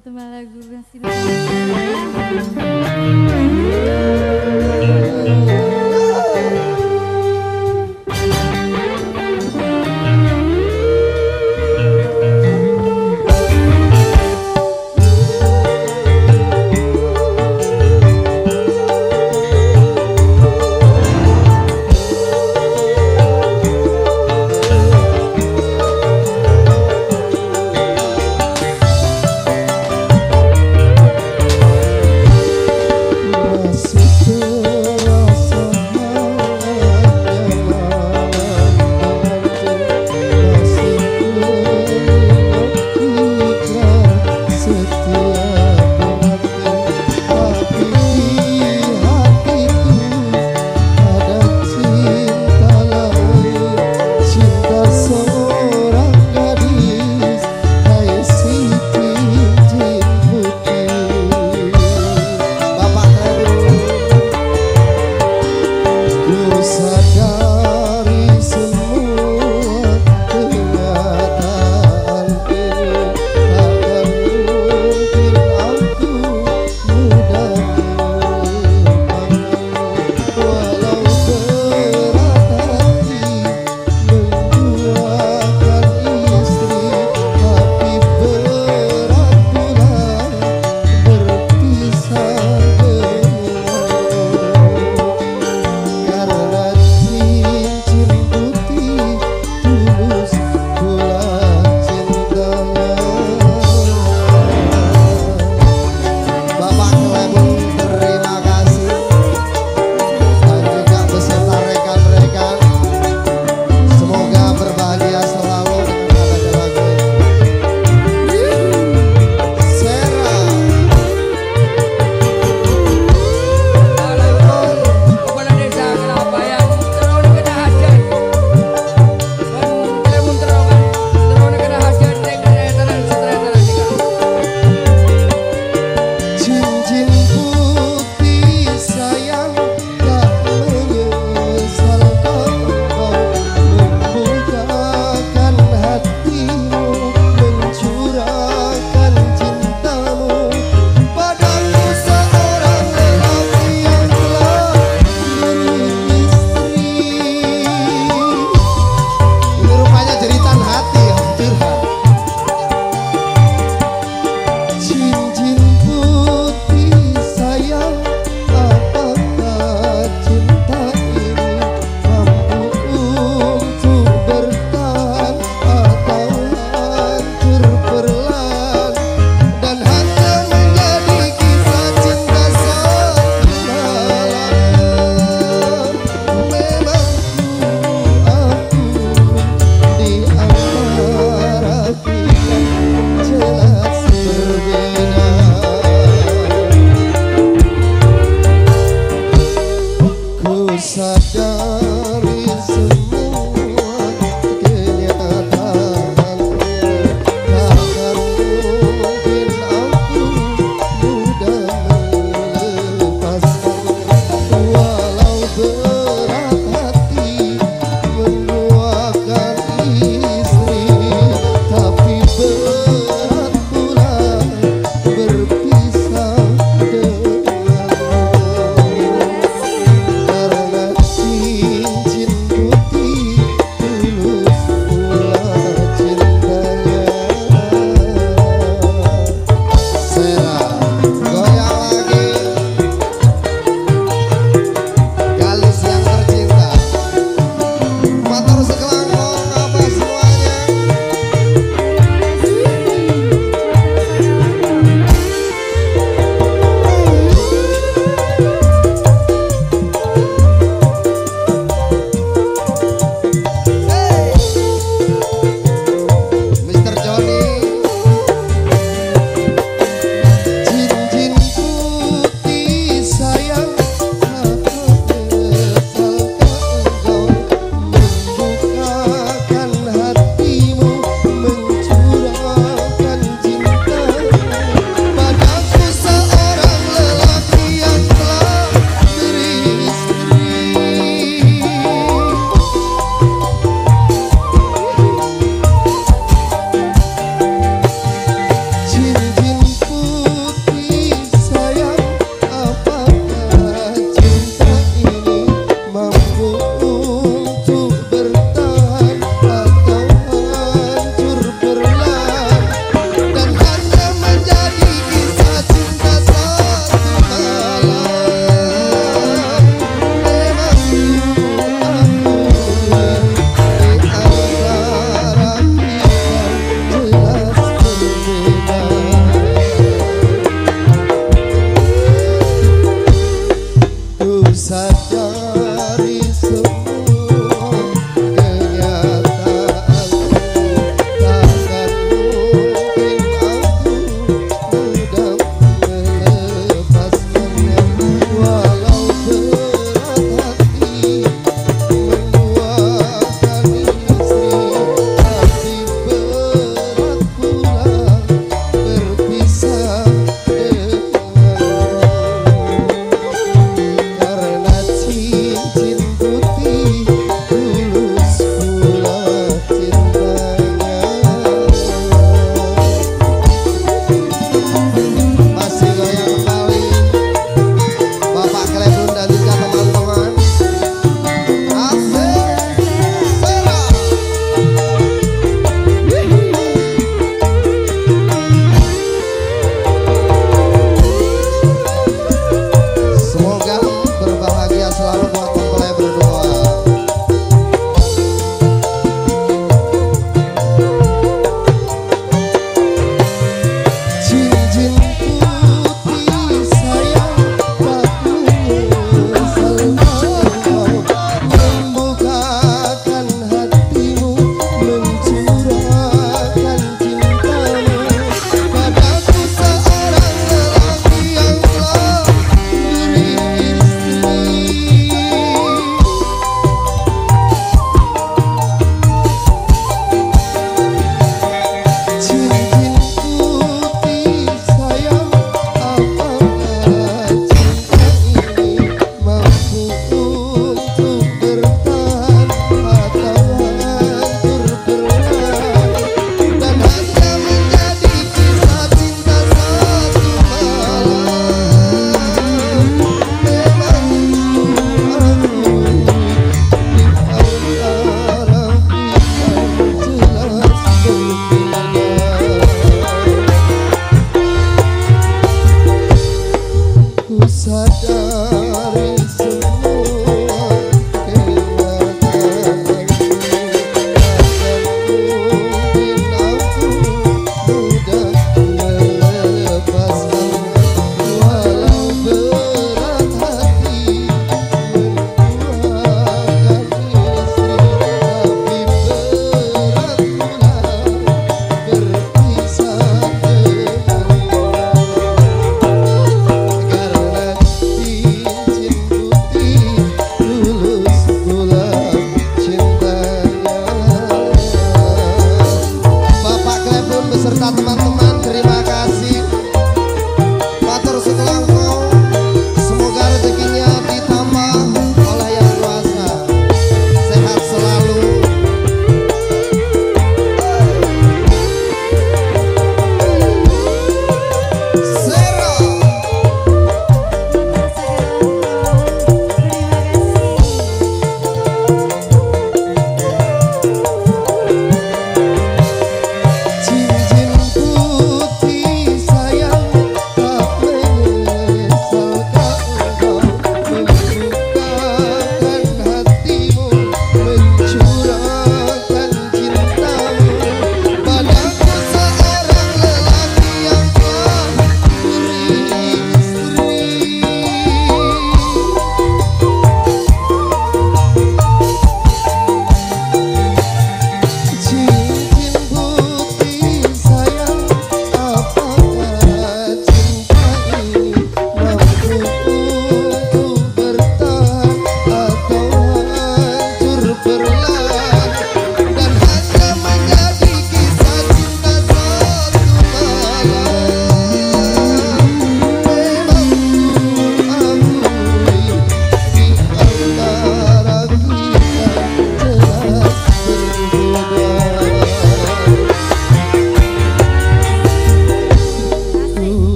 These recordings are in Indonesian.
tema lagu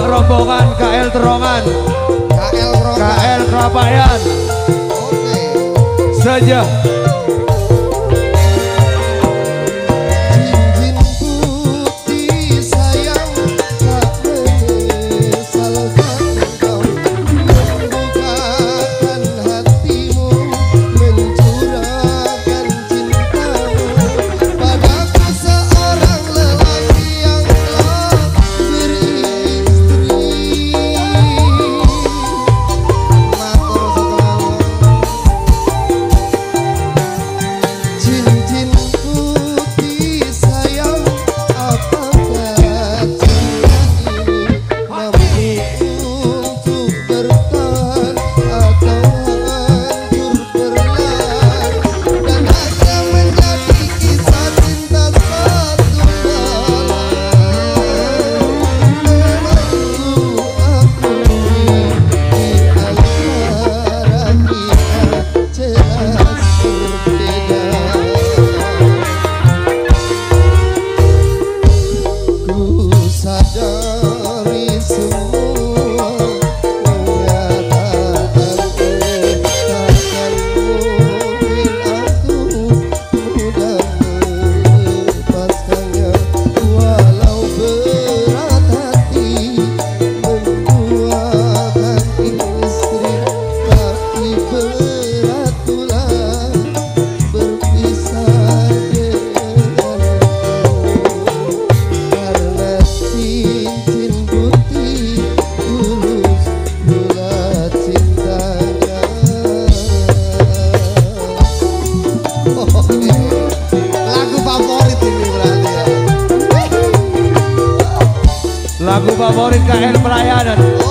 Rombongan KL Terongan. KL Terongan. KL Kerapayan. Oke. Okay. Saja favorit KL Pelayanan